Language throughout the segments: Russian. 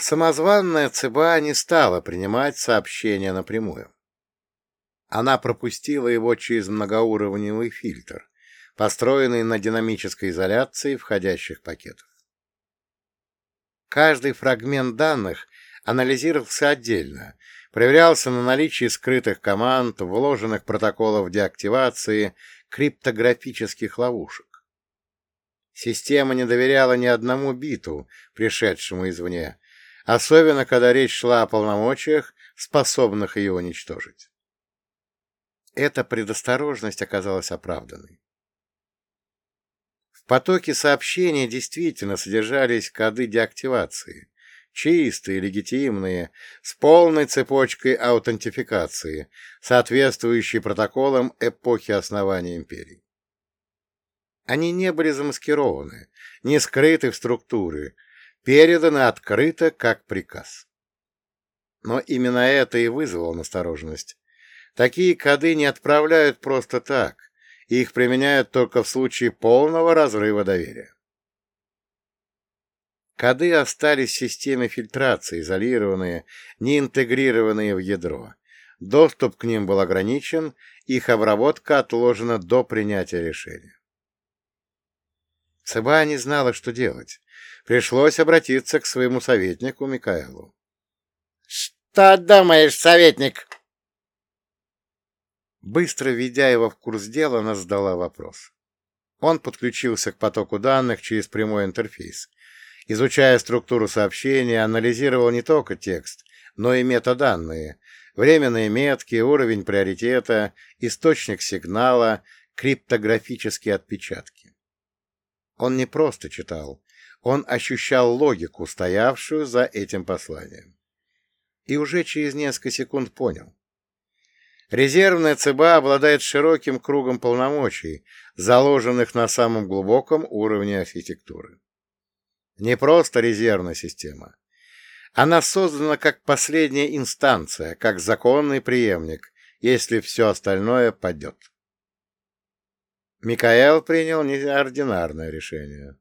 Самозванная ЦБА не стала принимать сообщения напрямую. Она пропустила его через многоуровневый фильтр, построенный на динамической изоляции входящих пакетов. Каждый фрагмент данных анализировался отдельно, проверялся на наличие скрытых команд, вложенных протоколов деактивации, криптографических ловушек. Система не доверяла ни одному биту, пришедшему извне, особенно когда речь шла о полномочиях, способных ее уничтожить. Эта предосторожность оказалась оправданной. В потоке сообщений действительно содержались коды деактивации, чистые, легитимные, с полной цепочкой аутентификации, соответствующей протоколам эпохи основания империи. Они не были замаскированы, не скрыты в структуре, переданы открыто как приказ. Но именно это и вызвало настороженность. Такие коды не отправляют просто так, их применяют только в случае полного разрыва доверия. Коды остались в системе фильтрации, изолированные, не интегрированные в ядро. Доступ к ним был ограничен, их обработка отложена до принятия решения. Цеба не знала, что делать. Пришлось обратиться к своему советнику Микаэлу. — Что думаешь, советник? Быстро введя его в курс дела, она задала вопрос. Он подключился к потоку данных через прямой интерфейс. Изучая структуру сообщения, анализировал не только текст, но и метаданные, временные метки, уровень приоритета, источник сигнала, криптографические отпечатки. Он не просто читал, он ощущал логику, стоявшую за этим посланием. И уже через несколько секунд понял. Резервная ЦБА обладает широким кругом полномочий, заложенных на самом глубоком уровне архитектуры. Не просто резервная система. Она создана как последняя инстанция, как законный преемник, если все остальное падет. Микаэл принял неординарное решение.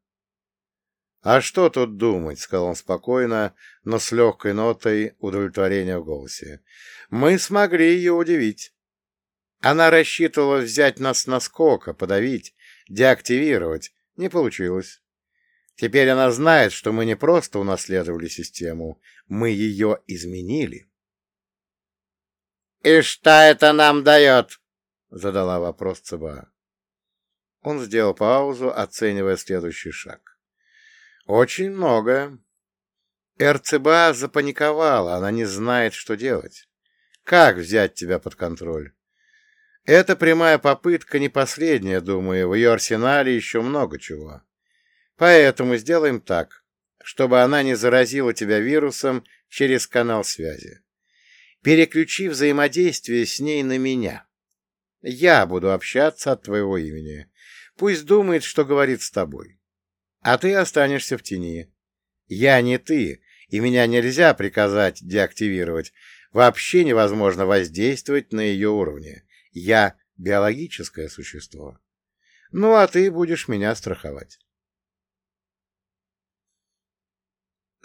«А что тут думать?» — сказал он спокойно, но с легкой нотой удовлетворения в голосе. «Мы смогли ее удивить. Она рассчитывала взять нас на скока, подавить, деактивировать. Не получилось. Теперь она знает, что мы не просто унаследовали систему, мы ее изменили». «И что это нам дает?» — задала вопрос ЦБА. Он сделал паузу, оценивая следующий шаг. Очень многое. РЦБА запаниковала, она не знает, что делать. Как взять тебя под контроль? Это прямая попытка, не последняя, думаю, в ее арсенале еще много чего. Поэтому сделаем так, чтобы она не заразила тебя вирусом через канал связи. Переключи взаимодействие с ней на меня. Я буду общаться от твоего имени. Пусть думает, что говорит с тобой а ты останешься в тени. Я не ты, и меня нельзя приказать деактивировать. Вообще невозможно воздействовать на ее уровне. Я биологическое существо. Ну, а ты будешь меня страховать.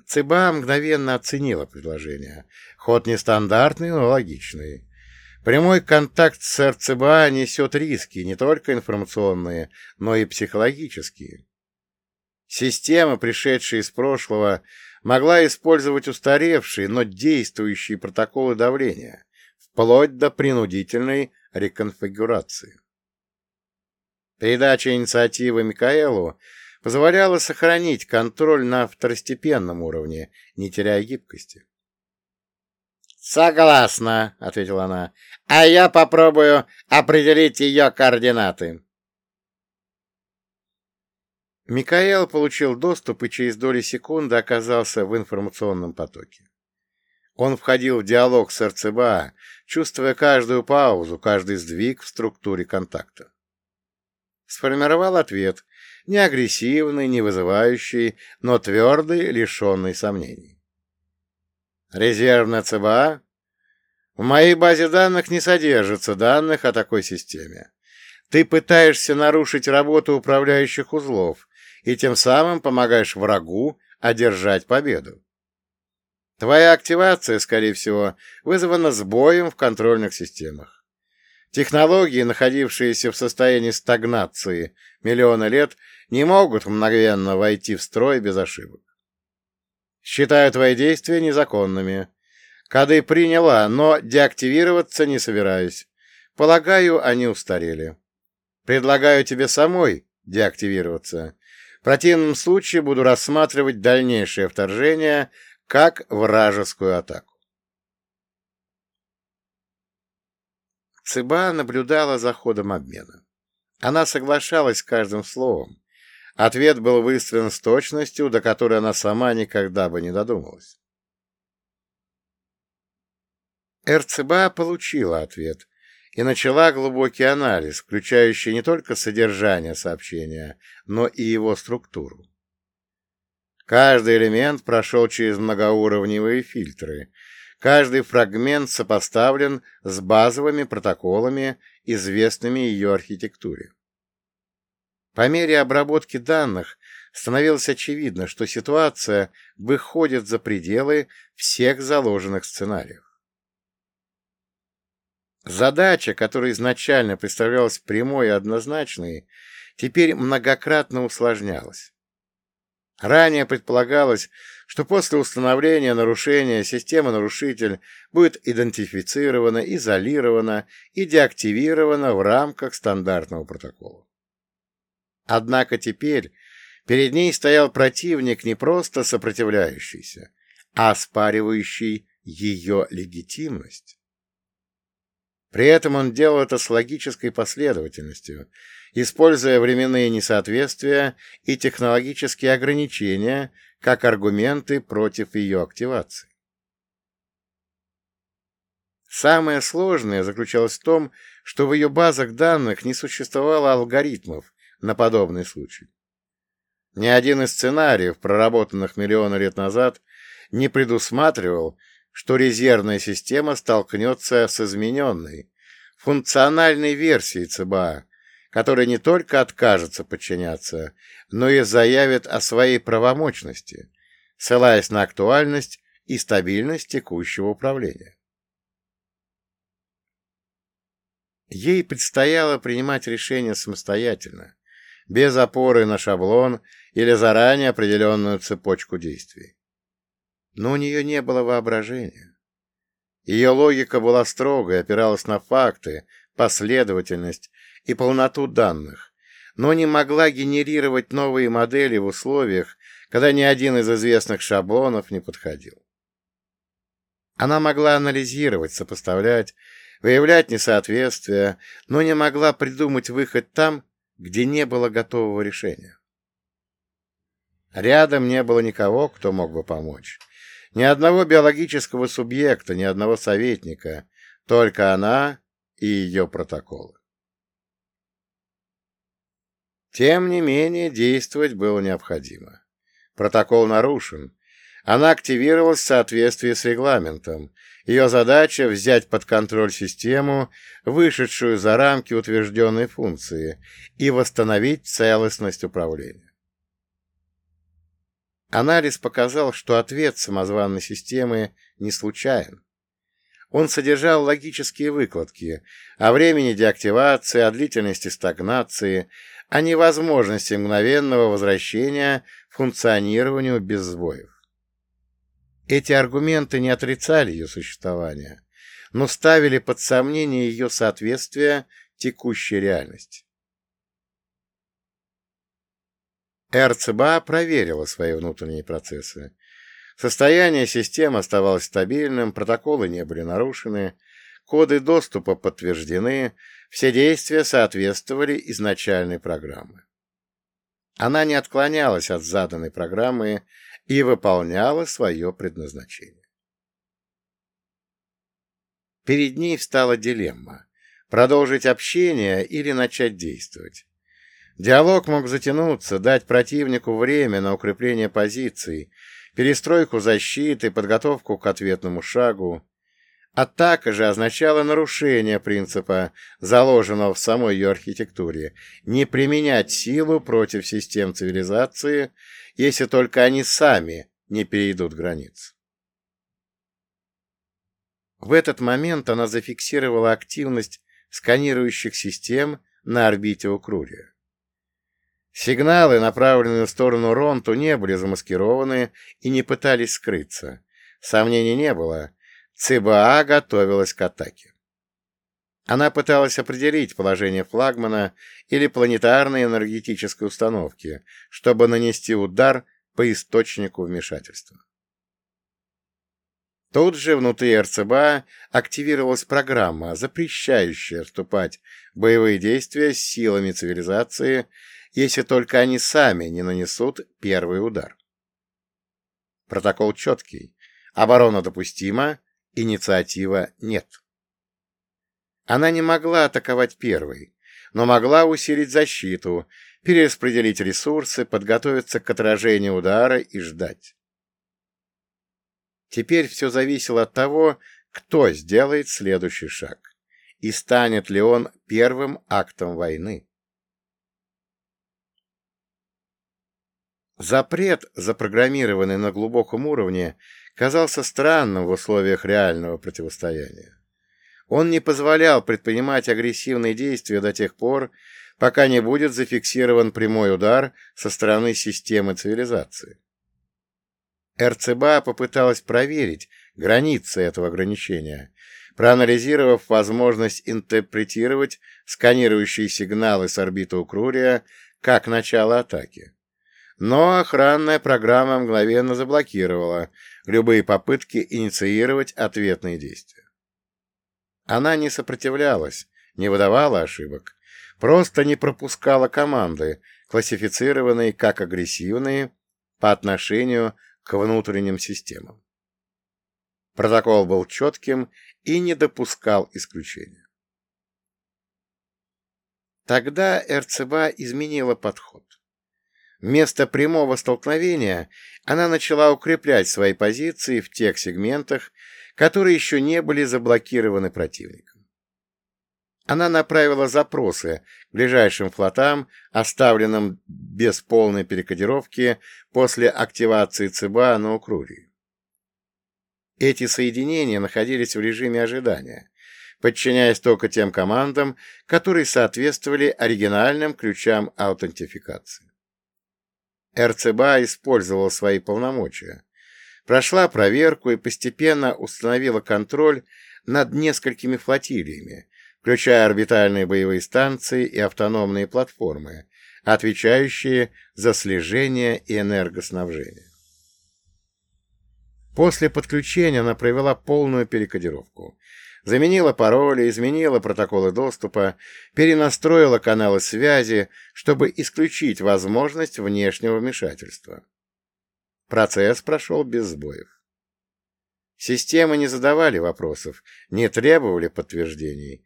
Цыба мгновенно оценила предложение. Ход нестандартный, но логичный. Прямой контакт с РЦБА несет риски, не только информационные, но и психологические. Система, пришедшая из прошлого, могла использовать устаревшие, но действующие протоколы давления, вплоть до принудительной реконфигурации. Передача инициативы Микаэлу позволяла сохранить контроль на второстепенном уровне, не теряя гибкости. «Согласна», — ответила она, — «а я попробую определить ее координаты». Микаэл получил доступ и через доли секунды оказался в информационном потоке. Он входил в диалог с РЦБА, чувствуя каждую паузу, каждый сдвиг в структуре контакта. Сформировал ответ, не агрессивный, не вызывающий, но твердый, лишенный сомнений. Резервная ЦБА? В моей базе данных не содержится данных о такой системе. Ты пытаешься нарушить работу управляющих узлов, и тем самым помогаешь врагу одержать победу. Твоя активация, скорее всего, вызвана сбоем в контрольных системах. Технологии, находившиеся в состоянии стагнации миллионы лет, не могут мгновенно войти в строй без ошибок. Считаю твои действия незаконными. Коды приняла, но деактивироваться не собираюсь. Полагаю, они устарели. Предлагаю тебе самой деактивироваться. В противном случае буду рассматривать дальнейшее вторжение как вражескую атаку. Цыба наблюдала за ходом обмена. Она соглашалась с каждым словом. Ответ был выстроен с точностью, до которой она сама никогда бы не додумалась. РЦБА получила ответ и начала глубокий анализ, включающий не только содержание сообщения, но и его структуру. Каждый элемент прошел через многоуровневые фильтры, каждый фрагмент сопоставлен с базовыми протоколами, известными ее архитектуре. По мере обработки данных становилось очевидно, что ситуация выходит за пределы всех заложенных сценариев. Задача, которая изначально представлялась прямой и однозначной, теперь многократно усложнялась. Ранее предполагалось, что после установления нарушения система-нарушитель будет идентифицирована, изолирована и деактивирована в рамках стандартного протокола. Однако теперь перед ней стоял противник не просто сопротивляющийся, а оспаривающий ее легитимность. При этом он делал это с логической последовательностью, используя временные несоответствия и технологические ограничения как аргументы против ее активации. Самое сложное заключалось в том, что в ее базах данных не существовало алгоритмов на подобный случай. Ни один из сценариев, проработанных миллионы лет назад, не предусматривал, что резервная система столкнется с измененной, функциональной версией ЦБА, которая не только откажется подчиняться, но и заявит о своей правомочности, ссылаясь на актуальность и стабильность текущего управления. Ей предстояло принимать решения самостоятельно, без опоры на шаблон или заранее определенную цепочку действий. Но у нее не было воображения. Ее логика была строгой, опиралась на факты, последовательность и полноту данных, но не могла генерировать новые модели в условиях, когда ни один из известных шаблонов не подходил. Она могла анализировать, сопоставлять, выявлять несоответствия, но не могла придумать выход там, где не было готового решения. Рядом не было никого, кто мог бы помочь. Ни одного биологического субъекта, ни одного советника. Только она и ее протоколы. Тем не менее, действовать было необходимо. Протокол нарушен. Она активировалась в соответствии с регламентом. Ее задача — взять под контроль систему, вышедшую за рамки утвержденной функции, и восстановить целостность управления. Анализ показал, что ответ самозванной системы не случайен. Он содержал логические выкладки о времени деактивации, о длительности стагнации, о невозможности мгновенного возвращения функционированию без сбоев. Эти аргументы не отрицали ее существование, но ставили под сомнение ее соответствие текущей реальности. РЦБА проверила свои внутренние процессы. Состояние системы оставалось стабильным, протоколы не были нарушены, коды доступа подтверждены, все действия соответствовали изначальной программе. Она не отклонялась от заданной программы и выполняла свое предназначение. Перед ней встала дилемма – продолжить общение или начать действовать. Диалог мог затянуться, дать противнику время на укрепление позиций, перестройку защиты, подготовку к ответному шагу. Атака же означала нарушение принципа, заложенного в самой ее архитектуре, не применять силу против систем цивилизации, если только они сами не перейдут границ. В этот момент она зафиксировала активность сканирующих систем на орбите Укрурия. Сигналы, направленные в сторону Ронту, не были замаскированы и не пытались скрыться. Сомнений не было. ЦБА готовилась к атаке. Она пыталась определить положение флагмана или планетарной энергетической установки, чтобы нанести удар по источнику вмешательства. Тут же внутри РЦБА активировалась программа, запрещающая вступать в боевые действия с силами цивилизации, если только они сами не нанесут первый удар. Протокол четкий. Оборона допустима, инициатива нет. Она не могла атаковать первой, но могла усилить защиту, перераспределить ресурсы, подготовиться к отражению удара и ждать. Теперь все зависело от того, кто сделает следующий шаг, и станет ли он первым актом войны. Запрет, запрограммированный на глубоком уровне, казался странным в условиях реального противостояния. Он не позволял предпринимать агрессивные действия до тех пор, пока не будет зафиксирован прямой удар со стороны системы цивилизации. РЦБА попыталась проверить границы этого ограничения, проанализировав возможность интерпретировать сканирующие сигналы с орбиты Укрурия как начало атаки. Но охранная программа мгновенно заблокировала любые попытки инициировать ответные действия. Она не сопротивлялась, не выдавала ошибок, просто не пропускала команды, классифицированные как агрессивные по отношению к внутренним системам. Протокол был четким и не допускал исключения. Тогда РЦБ изменила подход. Вместо прямого столкновения она начала укреплять свои позиции в тех сегментах, которые еще не были заблокированы противником. Она направила запросы к ближайшим флотам, оставленным без полной перекодировки после активации ЦБА на Укрурии. Эти соединения находились в режиме ожидания, подчиняясь только тем командам, которые соответствовали оригинальным ключам аутентификации. РЦБА использовал свои полномочия, прошла проверку и постепенно установила контроль над несколькими флотилиями, включая орбитальные боевые станции и автономные платформы, отвечающие за слежение и энергоснабжение. После подключения она провела полную перекодировку. Заменила пароли, изменила протоколы доступа, перенастроила каналы связи, чтобы исключить возможность внешнего вмешательства. Процесс прошел без сбоев. Системы не задавали вопросов, не требовали подтверждений,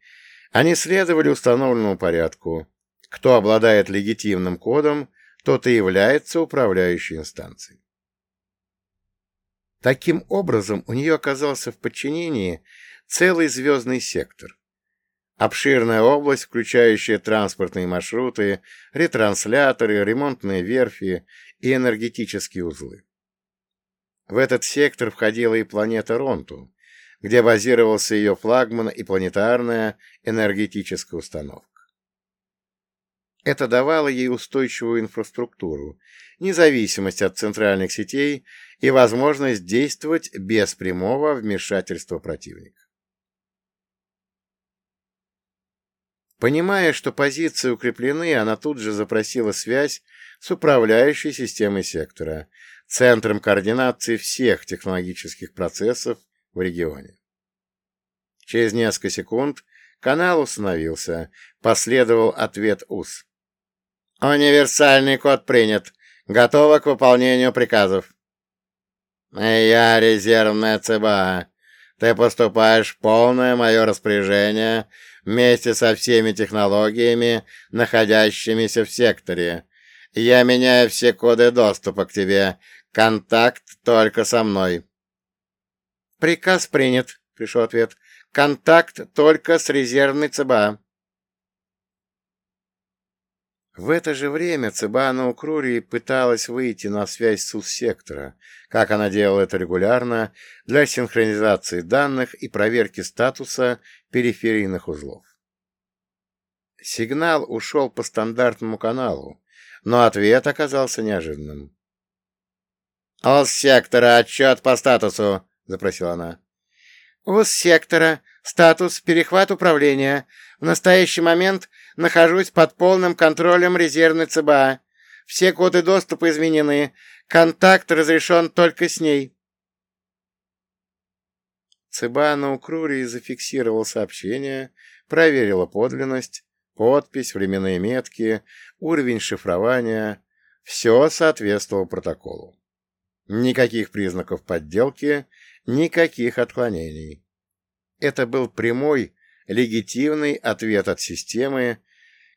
они следовали установленному порядку. Кто обладает легитимным кодом, тот и является управляющей инстанцией. Таким образом, у нее оказался в подчинении целый звездный сектор. Обширная область, включающая транспортные маршруты, ретрансляторы, ремонтные верфи и энергетические узлы. В этот сектор входила и планета Ронту, где базировался ее флагман и планетарная энергетическая установка. Это давало ей устойчивую инфраструктуру, независимость от центральных сетей и возможность действовать без прямого вмешательства противника. Понимая, что позиции укреплены, она тут же запросила связь с управляющей системой сектора, центром координации всех технологических процессов в регионе. Через несколько секунд канал установился. Последовал ответ УС. «Универсальный код принят. Готово к выполнению приказов». «Я резервная ЦБА. Ты поступаешь в полное мое распоряжение вместе со всеми технологиями, находящимися в секторе. Я меняю все коды доступа к тебе. Контакт только со мной». «Приказ принят», — пришел ответ. «Контакт только с резервной ЦБА». В это же время Цибана Укрури пыталась выйти на связь с УС-сектора, как она делала это регулярно, для синхронизации данных и проверки статуса периферийных узлов. Сигнал ушел по стандартному каналу, но ответ оказался неожиданным. «УС-сектора, отчет по статусу», — запросила она. «УС-сектора, статус, перехват управления. В настоящий момент нахожусь под полным контролем резервной ЦБА. Все коды доступа изменены. Контакт разрешен только с ней. ЦБА на Укрурии зафиксировал сообщение, проверила подлинность, подпись, временные метки, уровень шифрования. Все соответствовало протоколу. Никаких признаков подделки, никаких отклонений. Это был прямой, легитимный ответ от системы,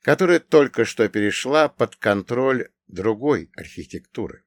которая только что перешла под контроль другой архитектуры.